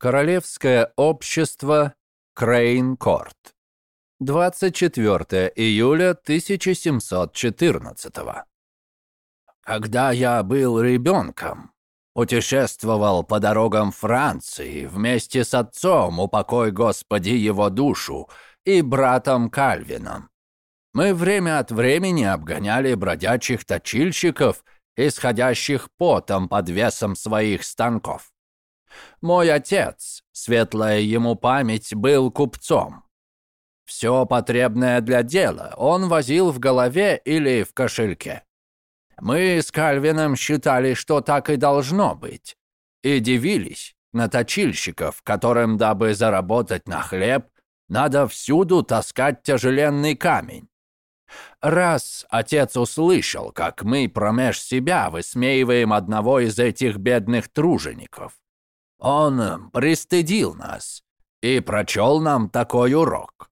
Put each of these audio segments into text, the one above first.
Королевское общество Крейн-Корт. 24 июля 1714 Когда я был ребенком, путешествовал по дорогам Франции вместе с отцом, упокой Господи его душу, и братом Кальвином. Мы время от времени обгоняли бродячих точильщиков, исходящих потом под весом своих станков. Мой отец, светлая ему память, был купцом. Все потребное для дела он возил в голове или в кошельке. Мы с Кальвином считали, что так и должно быть, и дивились на точильщиков, которым, дабы заработать на хлеб, надо всюду таскать тяжеленный камень. Раз отец услышал, как мы промеж себя высмеиваем одного из этих бедных тружеников, он пристыдил нас и прочел нам такой урок.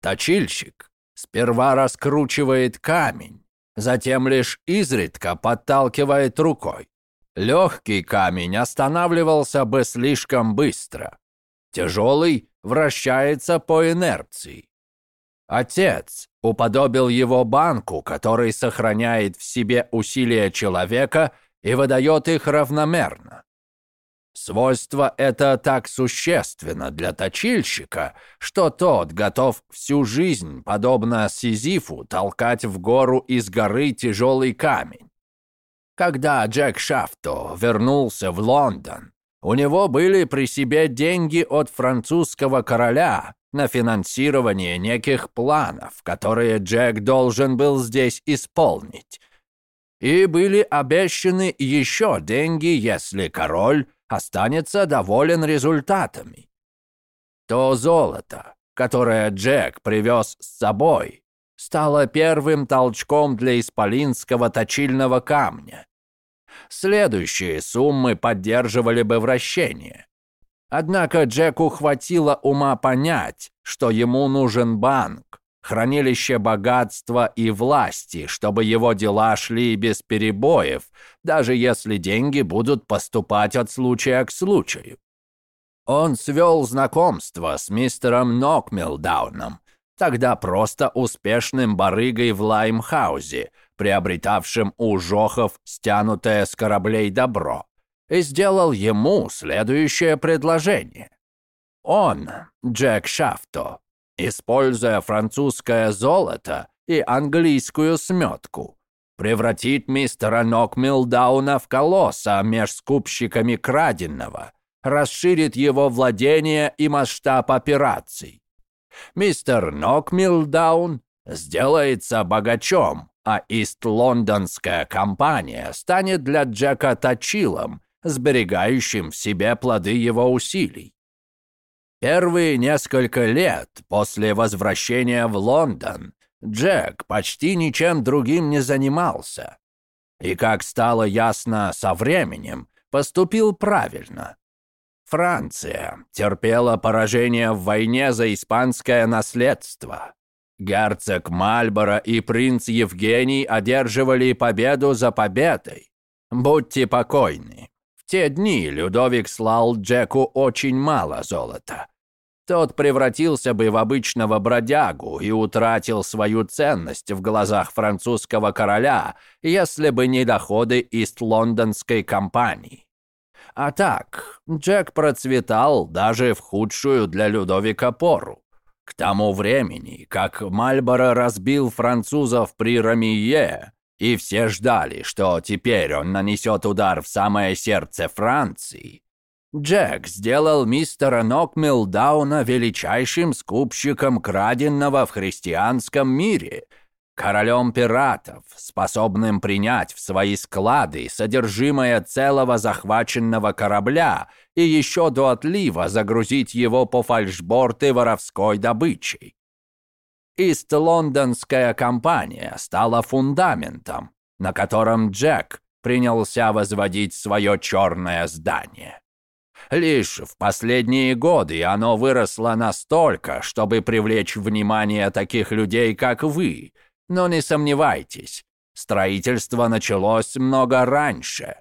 Точильщик сперва раскручивает камень, затем лишь изредка подталкивает рукой. Легкий камень останавливался бы слишком быстро. Тяжелый вращается по инерции. Отец уподобил его банку, который сохраняет в себе усилия человека и выдает их равномерно. Свойство это так существенно для точильщика, что тот готов всю жизнь, подобно Сизифу, толкать в гору из горы тяжелый камень. Когда Джек Шафто вернулся в Лондон, у него были при себе деньги от французского короля на финансирование неких планов, которые Джек должен был здесь исполнить. И были обещаны еще деньги, если король останется доволен результатами. То золото, которое Джек привез с собой, стало первым толчком для исполинского точильного камня. Следующие суммы поддерживали бы вращение. Однако Джеку хватило ума понять, что ему нужен банк, хранилище богатства и власти, чтобы его дела шли без перебоев, даже если деньги будут поступать от случая к случаю. Он свел знакомство с мистером Нокмилдауном, тогда просто успешным барыгой в Лаймхаузе, приобретавшим у жохов стянутое с кораблей добро, и сделал ему следующее предложение. Он, Джек Шафто, используя французское золото и английскую сметку, превратит мистера Нокмилдауна в колосса меж скупщиками краденного, расширит его владение и масштаб операций. Мистер Нокмилдаун сделается богачом, а Ист-Лондонская компания станет для Джека точилом, сберегающим в себе плоды его усилий. Первые несколько лет после возвращения в Лондон Джек почти ничем другим не занимался. И, как стало ясно со временем, поступил правильно. Франция терпела поражение в войне за испанское наследство. Герцог Мальборо и принц Евгений одерживали победу за победой. Будьте покойны. В те дни Людовик слал Джеку очень мало золота тот превратился бы в обычного бродягу и утратил свою ценность в глазах французского короля, если бы не доходы Ист-Лондонской компании. А так, Джек процветал даже в худшую для Людовика пору. К тому времени, как Мальборо разбил французов при Рамие, и все ждали, что теперь он нанесет удар в самое сердце Франции, Джек сделал мистера Нокмилдауна величайшим скупщиком краденного в христианском мире, королем пиратов, способным принять в свои склады содержимое целого захваченного корабля и еще до отлива загрузить его по фальшборты воровской добычей. Ист-Лондонская компания стала фундаментом, на котором Джек принялся возводить свое черное здание. Лишь в последние годы оно выросло настолько, чтобы привлечь внимание таких людей, как вы. Но не сомневайтесь, строительство началось много раньше.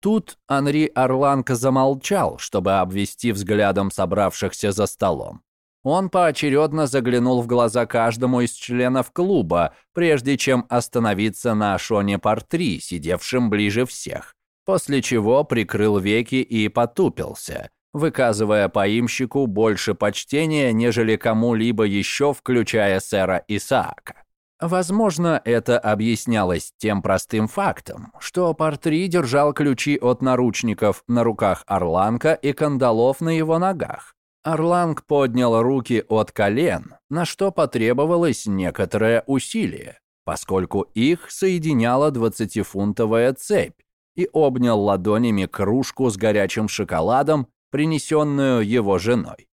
Тут Анри Орланко замолчал, чтобы обвести взглядом собравшихся за столом. Он поочередно заглянул в глаза каждому из членов клуба, прежде чем остановиться на Шоне Партри, сидевшем ближе всех, после чего прикрыл веки и потупился, выказывая поимщику больше почтения, нежели кому-либо еще, включая сэра Исаака. Возможно, это объяснялось тем простым фактом, что Партри держал ключи от наручников на руках Орланка и кандалов на его ногах. Орланг поднял руки от колен, на что потребовалось некоторое усилие, поскольку их соединяла двадцатифунтовая цепь, и обнял ладонями кружку с горячим шоколадом, принесенную его женой.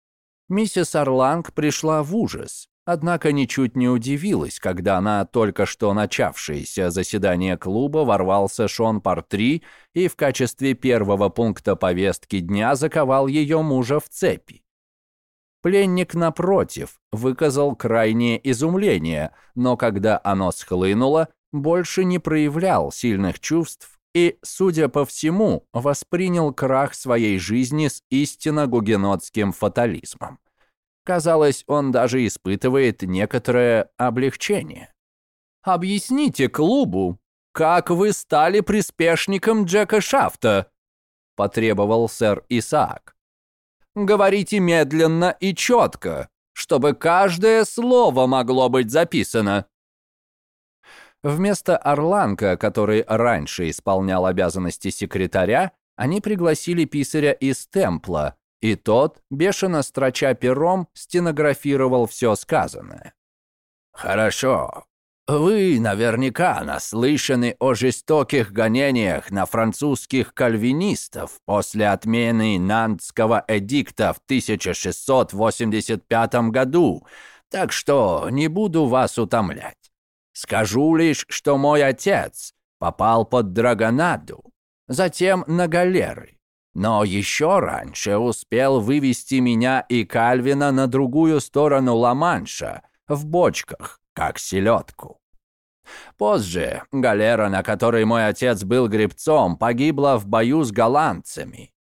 Миссис Орланг пришла в ужас, однако ничуть не удивилась, когда на только что начавшееся заседание клуба ворвался Шон Партри и в качестве первого пункта повестки дня заковал ее мужа в цепи. Пленник, напротив, выказал крайнее изумление, но когда оно схлынуло, больше не проявлял сильных чувств и, судя по всему, воспринял крах своей жизни с истинно гугенотским фатализмом. Казалось, он даже испытывает некоторое облегчение. «Объясните клубу, как вы стали приспешником Джека Шафта?» – потребовал сэр Исаак. «Говорите медленно и четко, чтобы каждое слово могло быть записано». Вместо Орланка, который раньше исполнял обязанности секретаря, они пригласили писаря из Темпла, и тот, бешено строча пером, стенографировал все сказанное. «Хорошо. Вы наверняка наслышаны о жестоких гонениях на французских кальвинистов после отмены Нантского эдикта в 1685 году, так что не буду вас утомлять. Скажу лишь, что мой отец попал под Драгонаду, затем на галеры, но еще раньше успел вывести меня и Кальвина на другую сторону Ла-Манша, в бочках, как селедку. Позже галера, на которой мой отец был гребцом, погибла в бою с голландцами.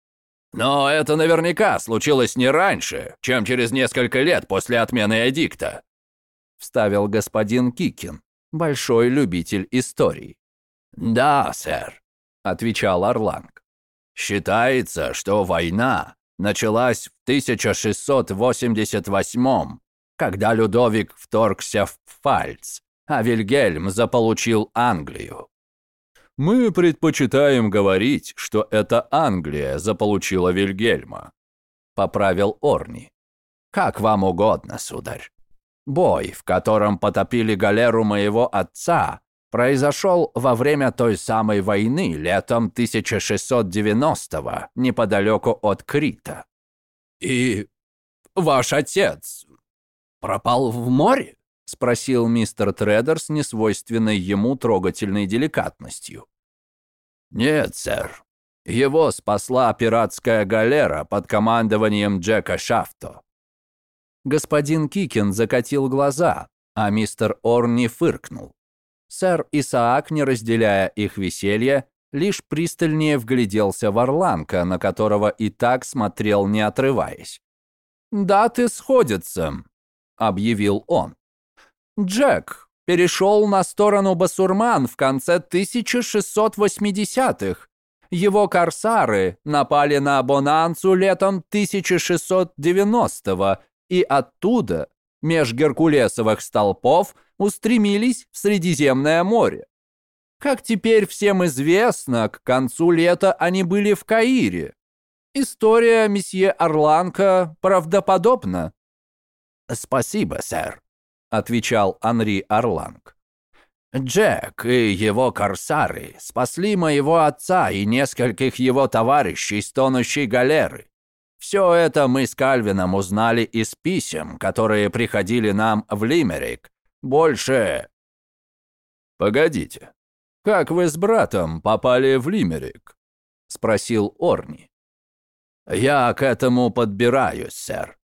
Но это наверняка случилось не раньше, чем через несколько лет после отмены эдикта, вставил господин Кикин, большой любитель историй. «Да, сэр», — отвечал Орланг. Считается, что война началась в 1688 когда Людовик вторгся в Пфальц, а Вильгельм заполучил Англию. Мы предпочитаем говорить, что это Англия заполучила Вильгельма, поправил Орни. Как вам угодно, сударь. Бой, в котором потопили галеру моего отца, произошел во время той самой войны летом 1690-го, неподалеку от Крита. «И ваш отец пропал в море?» — спросил мистер Тредер с несвойственной ему трогательной деликатностью. «Нет, сэр. Его спасла пиратская галера под командованием Джека Шафто». Господин Кикин закатил глаза, а мистер Орни фыркнул. Сэр Исаак, не разделяя их веселье, лишь пристальнее вгляделся в Орланка, на которого и так смотрел, не отрываясь. «Даты сходятся», — объявил он. «Джек перешел на сторону басурман в конце 1680-х. Его корсары напали на Бонанцу летом 1690-го, и оттуда, меж геркулесовых столпов, устремились в Средиземное море. Как теперь всем известно, к концу лета они были в Каире. История месье Орланка правдоподобна. «Спасибо, сэр», — отвечал Анри Орланг. «Джек и его корсары спасли моего отца и нескольких его товарищей с тонущей галеры. Все это мы с Кальвином узнали из писем, которые приходили нам в Лимерик больше...» «Погодите, как вы с братом попали в Лимерик?» — спросил Орни. «Я к этому подбираюсь, сэр.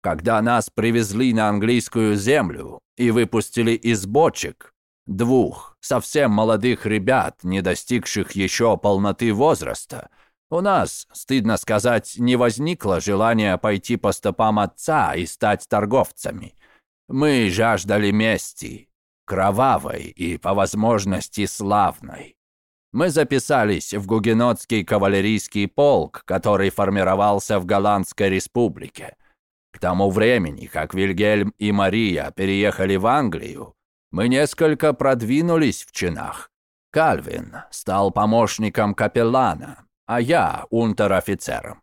Когда нас привезли на английскую землю и выпустили из бочек, двух совсем молодых ребят, не достигших еще полноты возраста, у нас, стыдно сказать, не возникло желания пойти по стопам отца и стать торговцами. Мы жаждали мести, кровавой и, по возможности, славной. Мы записались в гугенотский кавалерийский полк, который формировался в Голландской республике. К тому времени, как Вильгельм и Мария переехали в Англию, мы несколько продвинулись в чинах. Кальвин стал помощником капеллана, а я унтер-офицером.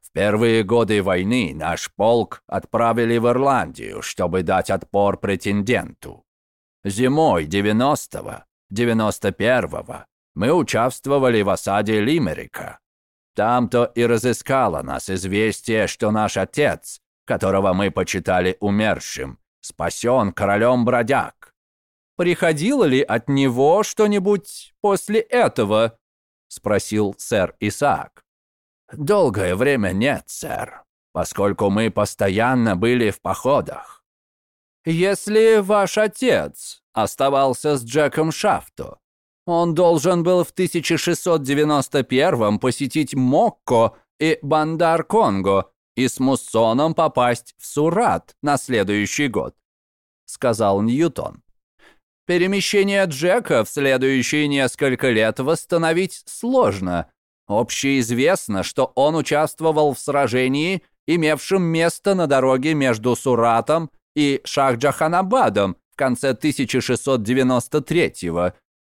В первые годы войны наш полк отправили в Ирландию, чтобы дать отпор претенденту. Зимой 90-го, 91-го мы участвовали в осаде Лимерика. Там-то и разыскало нас известие, что наш отец, которого мы почитали умершим, спасен королем бродяг. Приходило ли от него что-нибудь после этого? — спросил сэр Исаак. «Долгое время нет, сэр, поскольку мы постоянно были в походах. Если ваш отец оставался с Джеком Шафто, он должен был в 1691 посетить Мокко и Бандар-Конго и с Муссоном попасть в Сурат на следующий год», — сказал Ньютон. Перемещение Джека в следующие несколько лет восстановить сложно. Общеизвестно, что он участвовал в сражении, имевшем место на дороге между Суратом и Шахджаханабадом в конце 1693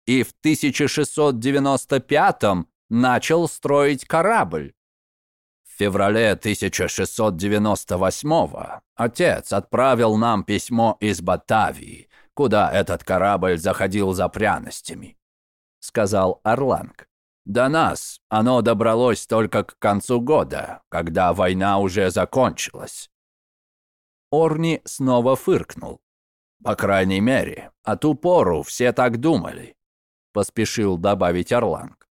и в 1695 начал строить корабль. В феврале 1698 отец отправил нам письмо из Батавии, куда этот корабль заходил за пряностями», — сказал Орланг. «До нас оно добралось только к концу года, когда война уже закончилась». Орни снова фыркнул. «По крайней мере, о ту пору все так думали», — поспешил добавить Орланг.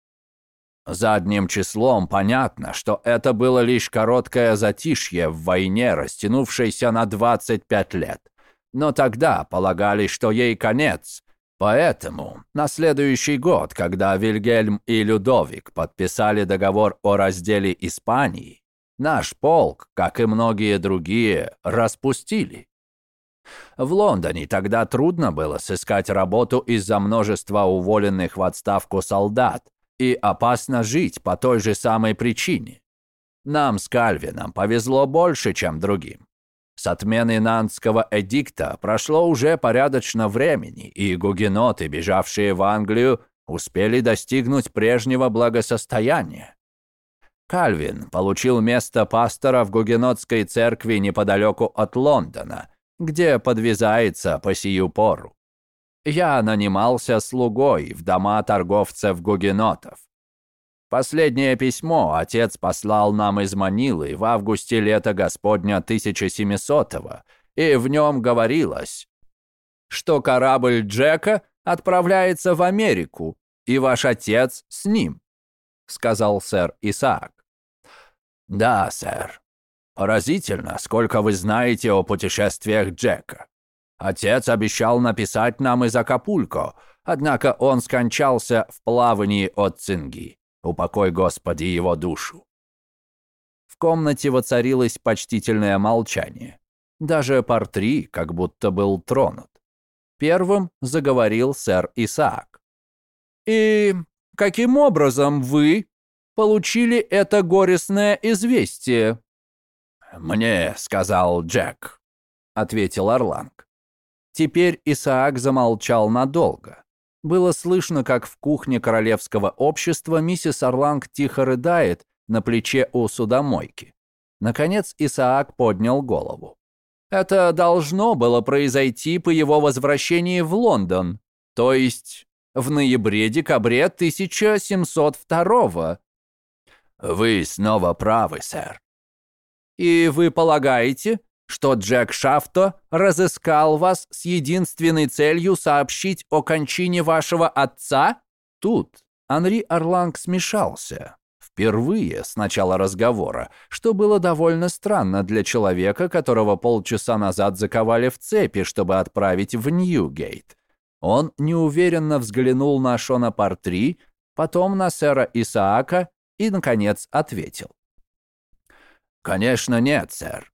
Задним числом понятно, что это было лишь короткое затишье в войне, растянувшейся на 25 лет но тогда полагали, что ей конец. Поэтому на следующий год, когда Вильгельм и Людовик подписали договор о разделе Испании, наш полк, как и многие другие, распустили. В Лондоне тогда трудно было сыскать работу из-за множества уволенных в отставку солдат и опасно жить по той же самой причине. Нам с Кальвином повезло больше, чем другим. С отмены Нантского эдикта прошло уже порядочно времени, и гугеноты, бежавшие в Англию, успели достигнуть прежнего благосостояния. Кальвин получил место пастора в гугенотской церкви неподалеку от Лондона, где подвязается по сию пору. Я нанимался слугой в дома торговцев-гугенотов. Последнее письмо отец послал нам из Манилы в августе лета Господня 1700-го, и в нем говорилось, что корабль Джека отправляется в Америку, и ваш отец с ним, сказал сэр Исаак. Да, сэр. Поразительно, сколько вы знаете о путешествиях Джека. Отец обещал написать нам из Акапулько, однако он скончался в плавании от цинги. Упокой, Господи, его душу. В комнате воцарилось почтительное молчание. Даже Портри как будто был тронут. Первым заговорил сэр Исаак. «И каким образом вы получили это горестное известие?» «Мне сказал Джек», — ответил Орланг. Теперь Исаак замолчал надолго. Было слышно, как в кухне королевского общества миссис Орланг тихо рыдает на плече у судомойки. Наконец Исаак поднял голову. Это должно было произойти по его возвращении в Лондон, то есть в ноябре-декабре 1702 Вы снова правы, сэр. И вы полагаете, что Джек Шафто разыскал вас с единственной целью сообщить о кончине вашего отца? Тут Анри Орланг смешался. Впервые с начала разговора, что было довольно странно для человека, которого полчаса назад заковали в цепи, чтобы отправить в Ньюгейт. Он неуверенно взглянул на Шона Партри, потом на сэра Исаака и, наконец, ответил. «Конечно нет, сэр.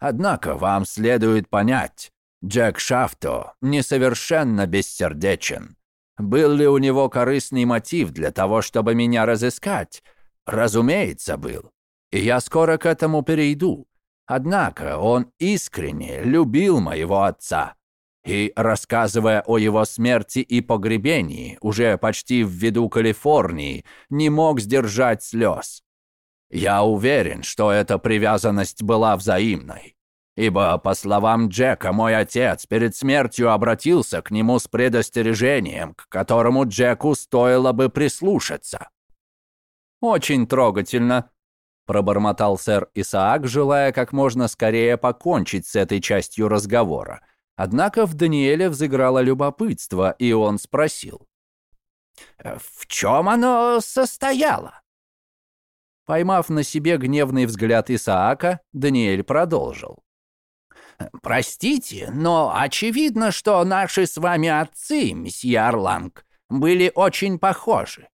Однако вам следует понять, Джек Шафто несовершенно бессердечен. Был ли у него корыстный мотив для того, чтобы меня разыскать? Разумеется, был. И я скоро к этому перейду. Однако он искренне любил моего отца. И, рассказывая о его смерти и погребении, уже почти в виду Калифорнии, не мог сдержать слез. Я уверен, что эта привязанность была взаимной. Ибо, по словам Джека, мой отец перед смертью обратился к нему с предостережением, к которому Джеку стоило бы прислушаться. «Очень трогательно», — пробормотал сэр Исаак, желая как можно скорее покончить с этой частью разговора. Однако в Даниэле взыграло любопытство, и он спросил. «В чем оно состояло?» Поймав на себе гневный взгляд Исаака, Даниэль продолжил. «Простите, но очевидно, что наши с вами отцы, месье Орланг, были очень похожи.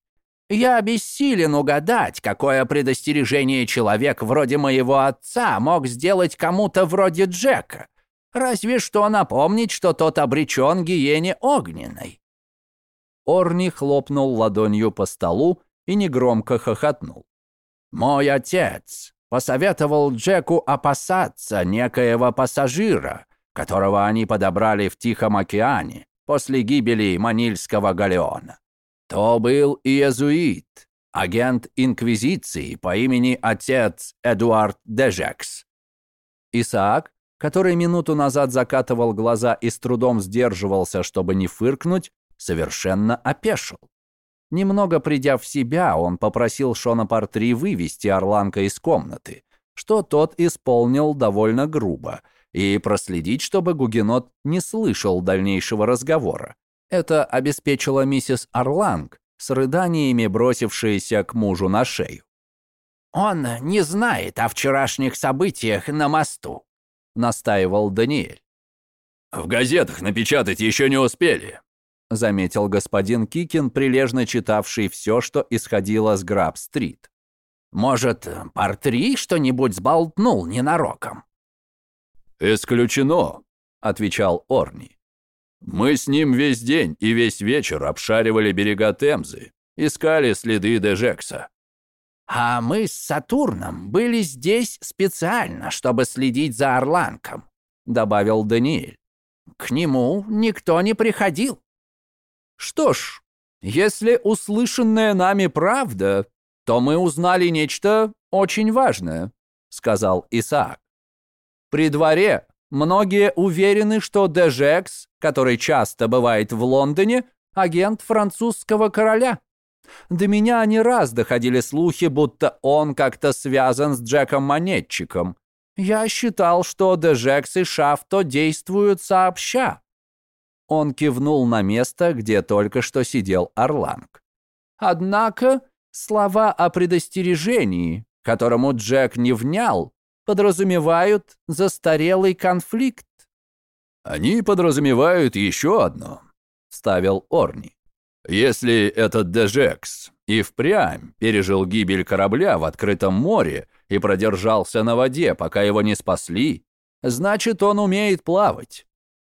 Я бессилен угадать, какое предостережение человек вроде моего отца мог сделать кому-то вроде Джека. Разве что напомнить, что тот обречен гиене огненной». Орни хлопнул ладонью по столу и негромко хохотнул. «Мой отец посоветовал Джеку опасаться некоего пассажира, которого они подобрали в Тихом океане после гибели Манильского галеона. То был иезуит, агент Инквизиции по имени отец Эдуард Дежекс. Исаак, который минуту назад закатывал глаза и с трудом сдерживался, чтобы не фыркнуть, совершенно опешил. Немного придя в себя, он попросил Шона Партри вывести Орланка из комнаты, что тот исполнил довольно грубо, и проследить, чтобы Гугенот не слышал дальнейшего разговора. Это обеспечила миссис Орланг, с рыданиями бросившаяся к мужу на шею. «Он не знает о вчерашних событиях на мосту», — настаивал Даниэль. «В газетах напечатать еще не успели», — заметил господин Кикин, прилежно читавший все, что исходило с Граб-стрит. «Может, Партри что-нибудь сболтнул ненароком?» «Исключено», — отвечал Орни. «Мы с ним весь день и весь вечер обшаривали берега Темзы, искали следы Дежекса». «А мы с Сатурном были здесь специально, чтобы следить за Орланком», — добавил Даниэль. «К нему никто не приходил». Что ж, если услышанная нами правда, то мы узнали нечто очень важное, сказал Исаак. При дворе многие уверены, что Дежекс, который часто бывает в Лондоне, агент французского короля. До меня не раз доходили слухи, будто он как-то связан с Джеком Монетчиком. Я считал, что Дежекс и Шафто действуют сообща. Он кивнул на место, где только что сидел Орланг. Однако слова о предостережении, которому Джек не внял, подразумевают застарелый конфликт. «Они подразумевают еще одно», — вставил Орни. «Если этот Дежекс и впрямь пережил гибель корабля в открытом море и продержался на воде, пока его не спасли, значит, он умеет плавать.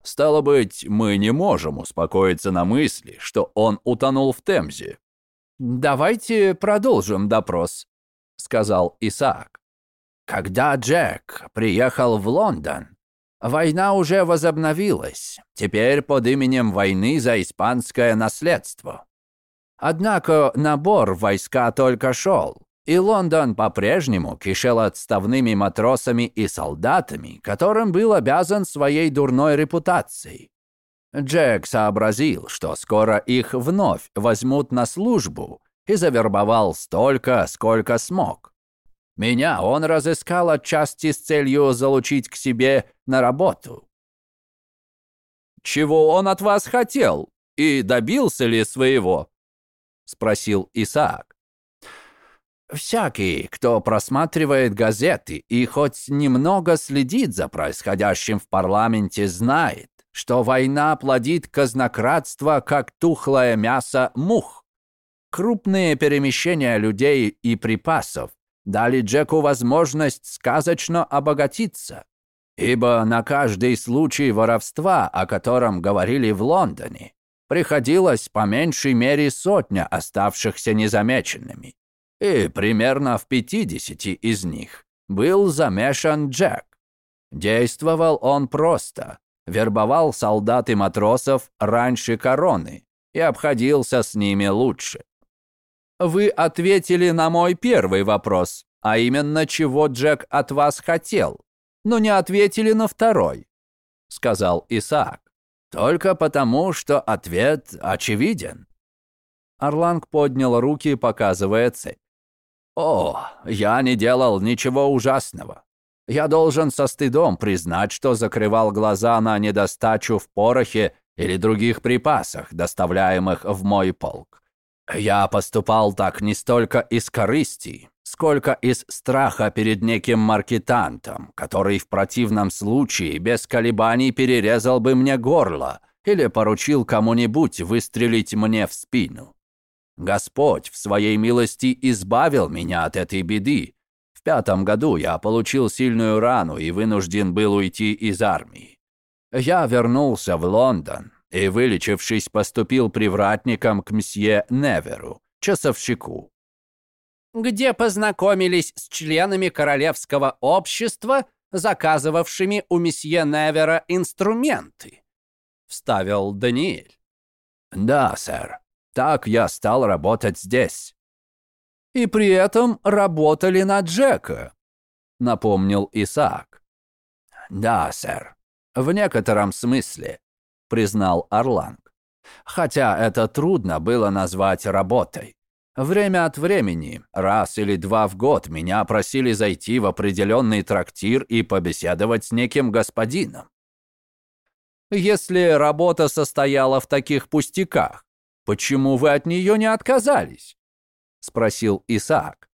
Стало быть, мы не можем успокоиться на мысли, что он утонул в Темзе. «Давайте продолжим допрос», — сказал Исаак. «Когда Джек приехал в Лондон, война уже возобновилась, теперь под именем войны за испанское наследство. Однако набор войска только шел, и Лондон по-прежнему кишел отставными матросами и солдатами, которым был обязан своей дурной репутацией. Джек сообразил, что скоро их вновь возьмут на службу, и завербовал столько, сколько смог. Меня он разыскал отчасти с целью залучить к себе на работу. «Чего он от вас хотел? И добился ли своего?» — спросил Исаак. Всякий, кто просматривает газеты и хоть немного следит за происходящим в парламенте, знает, что война плодит казнократство, как тухлое мясо мух. Крупные перемещения людей и припасов дали Джеку возможность сказочно обогатиться, ибо на каждый случай воровства, о котором говорили в Лондоне, приходилось по меньшей мере сотня оставшихся незамеченными. И примерно в 50 из них был замешан Джек. Действовал он просто вербовал солдат и матросов раньше короны и обходился с ними лучше. Вы ответили на мой первый вопрос, а именно, чего Джек от вас хотел, но не ответили на второй, сказал Исаак. Только потому, что ответ очевиден. Орланг поднял руки, показывая цепь. «О, я не делал ничего ужасного. Я должен со стыдом признать, что закрывал глаза на недостачу в порохе или других припасах, доставляемых в мой полк. Я поступал так не столько из корысти, сколько из страха перед неким маркетантом, который в противном случае без колебаний перерезал бы мне горло или поручил кому-нибудь выстрелить мне в спину. Господь в своей милости избавил меня от этой беды, пятом году я получил сильную рану и вынужден был уйти из армии. Я вернулся в Лондон и, вылечившись, поступил привратником к мсье Неверу, часовщику. «Где познакомились с членами королевского общества, заказывавшими у месье Невера инструменты?» — вставил Даниэль. «Да, сэр. Так я стал работать здесь» и при этом работали на Джека», — напомнил Исаак. «Да, сэр, в некотором смысле», — признал Орланг. «Хотя это трудно было назвать работой. Время от времени, раз или два в год, меня просили зайти в определенный трактир и побеседовать с неким господином. Если работа состояла в таких пустяках, почему вы от нее не отказались? спросил Исаак.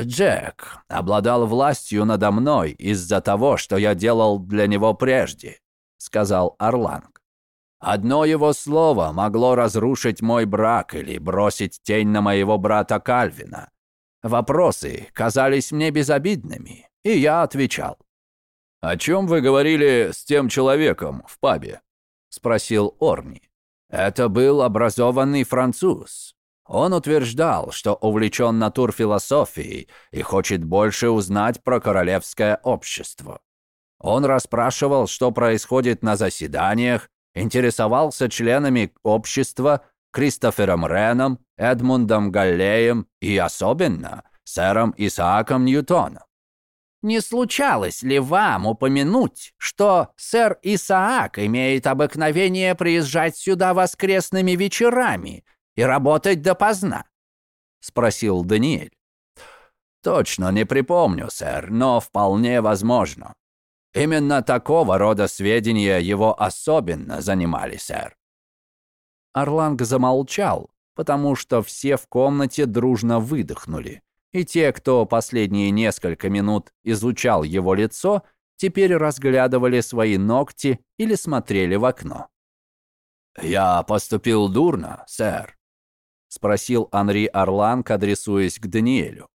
Джек обладал властью надо мной из-за того, что я делал для него прежде, сказал Орланг. Одно его слово могло разрушить мой брак или бросить тень на моего брата Кальвина. Вопросы казались мне безобидными, и я отвечал. «О чем вы говорили с тем человеком в пабе?» — спросил Орни. «Это был образованный француз, он утверждал, что увлечен натурфилософией и хочет больше узнать про королевское общество. Он расспрашивал, что происходит на заседаниях, интересовался членами общества, Кристофером Реном, Эдмундом Галлеем и особенно сэром Исааком Ньютоном. Не случалось ли вам упомянуть, что сэр Исаак имеет обыкновение приезжать сюда воскресными вечерами и работать допоздна?» — спросил Даниэль. «Точно не припомню, сэр, но вполне возможно. Именно такого рода сведения его особенно занимали, сэр». Орланг замолчал, потому что все в комнате дружно выдохнули, и те, кто последние несколько минут изучал его лицо, теперь разглядывали свои ногти или смотрели в окно. «Я поступил дурно, сэр», — спросил Анри Орланг, адресуясь к Даниэлю.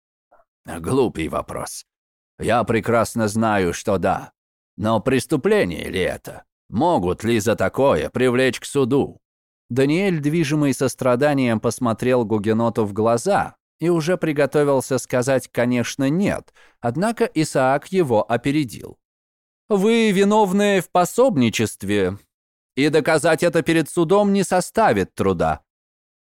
«Глупый вопрос. Я прекрасно знаю, что да. Но преступление ли это? Могут ли за такое привлечь к суду?» Даниэль, движимый состраданием, посмотрел Гугеноту в глаза и уже приготовился сказать «конечно, нет», однако Исаак его опередил. «Вы виновны в пособничестве, и доказать это перед судом не составит труда.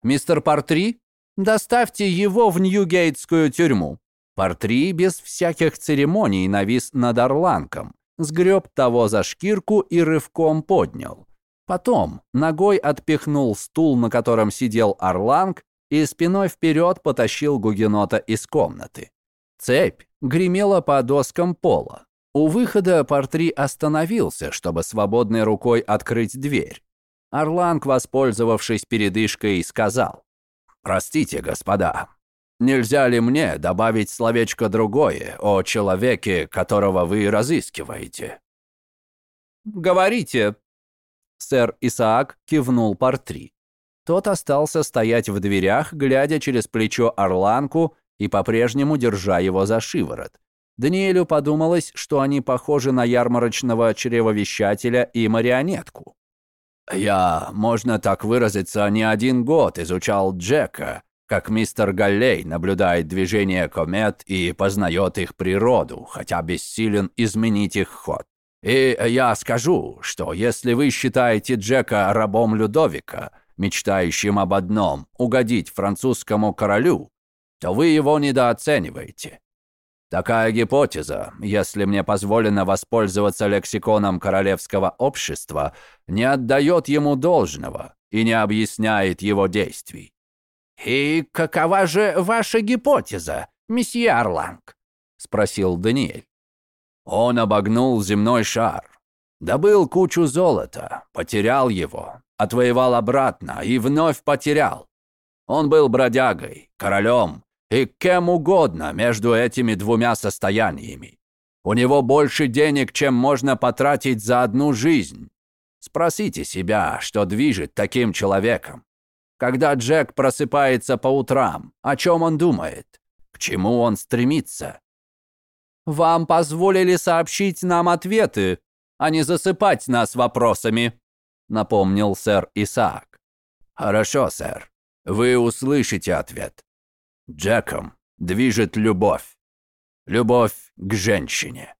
«Мистер Партри, доставьте его в Ньюгейтскую тюрьму». Партри без всяких церемоний навис над Орланком, сгреб того за шкирку и рывком поднял. Потом ногой отпихнул стул, на котором сидел Орланг, и спиной вперед потащил Гугенота из комнаты. Цепь гремела по доскам пола. У выхода Партри остановился, чтобы свободной рукой открыть дверь. Орланг, воспользовавшись передышкой, сказал. «Простите, господа, нельзя ли мне добавить словечко другое о человеке, которого вы разыскиваете?» «Говорите», Сэр Исаак кивнул Портри. Тот остался стоять в дверях, глядя через плечо Орланку и по-прежнему держа его за шиворот. Даниэлю подумалось, что они похожи на ярмарочного чревовещателя и марионетку. «Я, можно так выразиться, не один год изучал Джека, как мистер Галлей наблюдает движение комет и познает их природу, хотя бессилен изменить их ход. И я скажу, что если вы считаете Джека рабом Людовика, мечтающим об одном – угодить французскому королю, то вы его недооцениваете. Такая гипотеза, если мне позволено воспользоваться лексиконом королевского общества, не отдает ему должного и не объясняет его действий. «И какова же ваша гипотеза, месье Арланг?» — спросил Даниэль. Он обогнул земной шар, добыл кучу золота, потерял его, отвоевал обратно и вновь потерял. Он был бродягой, королем, и кем угодно между этими двумя состояниями. У него больше денег, чем можно потратить за одну жизнь. Спросите себя, что движет таким человеком. Когда Джек просыпается по утрам, о чем он думает? К чему он стремится? «Вам позволили сообщить нам ответы, а не засыпать нас вопросами», напомнил сэр Исаак. «Хорошо, сэр. Вы услышите ответ. Джеком движет любовь. Любовь к женщине.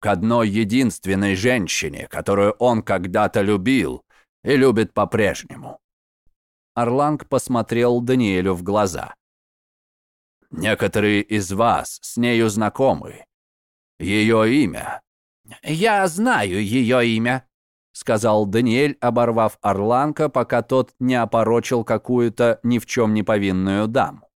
К одной единственной женщине, которую он когда-то любил и любит по-прежнему. Орланг посмотрел Даниэлю в глаза. «Некоторые из вас с нею знакомы. Ее имя...» «Я знаю ее имя», — сказал Даниэль, оборвав Орланка, пока тот не опорочил какую-то ни в чем не повинную даму.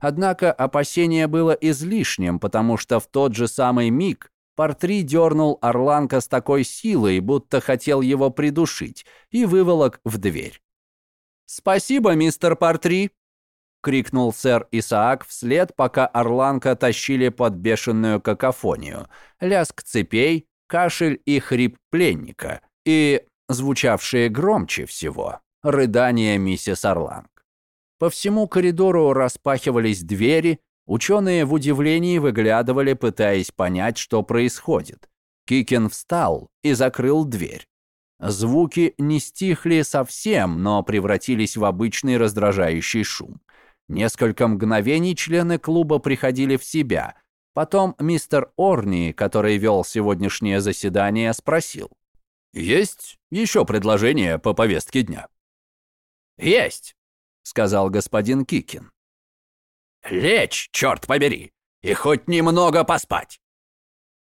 Однако опасение было излишним, потому что в тот же самый миг Портри дернул Орланка с такой силой, будто хотел его придушить, и выволок в дверь. «Спасибо, мистер Портри!» — крикнул сэр Исаак вслед, пока Орланка тащили под бешеную какофонию, лязг цепей, кашель и хрип пленника, и, звучавшие громче всего, рыдание миссис Орланг. По всему коридору распахивались двери, ученые в удивлении выглядывали, пытаясь понять, что происходит. Кикин встал и закрыл дверь. Звуки не стихли совсем, но превратились в обычный раздражающий шум. Несколько мгновений члены клуба приходили в себя. Потом мистер Орни, который вел сегодняшнее заседание, спросил. «Есть еще предложение по повестке дня?» «Есть», — сказал господин Кикин. «Лечь, черт побери, и хоть немного поспать!»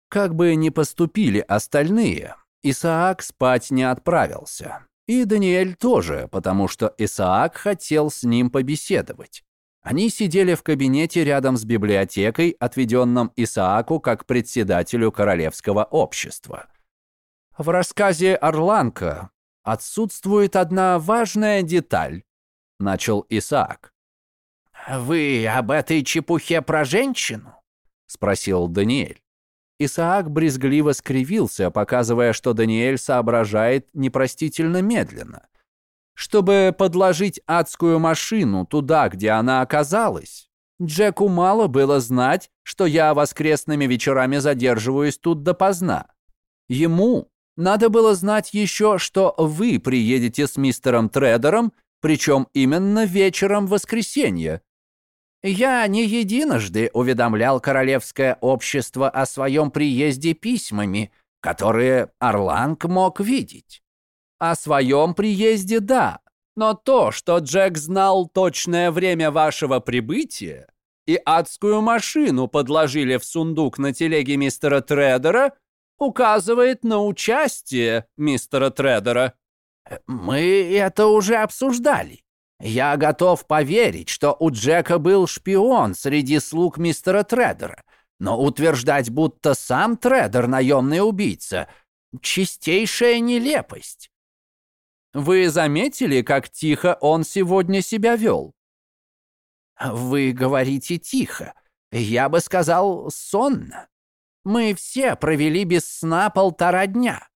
Как бы ни поступили остальные, Исаак спать не отправился. И Даниэль тоже, потому что Исаак хотел с ним побеседовать. Они сидели в кабинете рядом с библиотекой, отведенном Исааку как председателю Королевского общества. В рассказе Орланка отсутствует одна важная деталь, начал Исаак. «Вы об этой чепухе про женщину?» — спросил Даниэль. Исаак брезгливо скривился, показывая, что Даниэль соображает непростительно медленно. Чтобы подложить адскую машину туда, где она оказалась, Джеку мало было знать, что я воскресными вечерами задерживаюсь тут допоздна. Ему надо было знать еще, что вы приедете с мистером Тредером причем именно вечером воскресенья. Я не единожды уведомлял Королевское общество о своем приезде письмами, которые Орланг мог видеть. О своем приезде – да, но то, что Джек знал точное время вашего прибытия и адскую машину подложили в сундук на телеге мистера Тредера, указывает на участие мистера Тредера. «Мы это уже обсуждали. Я готов поверить, что у Джека был шпион среди слуг мистера Тредера, но утверждать, будто сам Тредер наемный убийца — чистейшая нелепость». «Вы заметили, как тихо он сегодня себя вел?» «Вы говорите тихо. Я бы сказал, сонно. Мы все провели без сна полтора дня».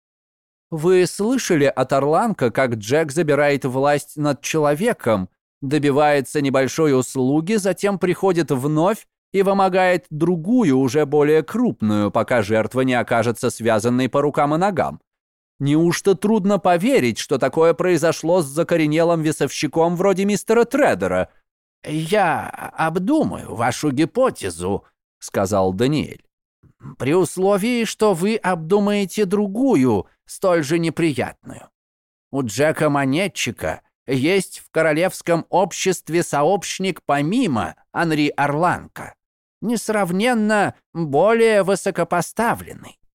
Вы слышали от Орланка, как Джек забирает власть над человеком, добивается небольшой услуги, затем приходит вновь и вымогает другую, уже более крупную, пока жертва не окажется связанной по рукам и ногам. Неужто трудно поверить, что такое произошло с закоренелым весовщиком вроде мистера Тредера? «Я обдумаю вашу гипотезу», — сказал Даниэль. «При условии, что вы обдумаете другую, столь же неприятную. У Джека Монетчика есть в королевском обществе сообщник помимо Анри Орланка, несравненно более высокопоставленный.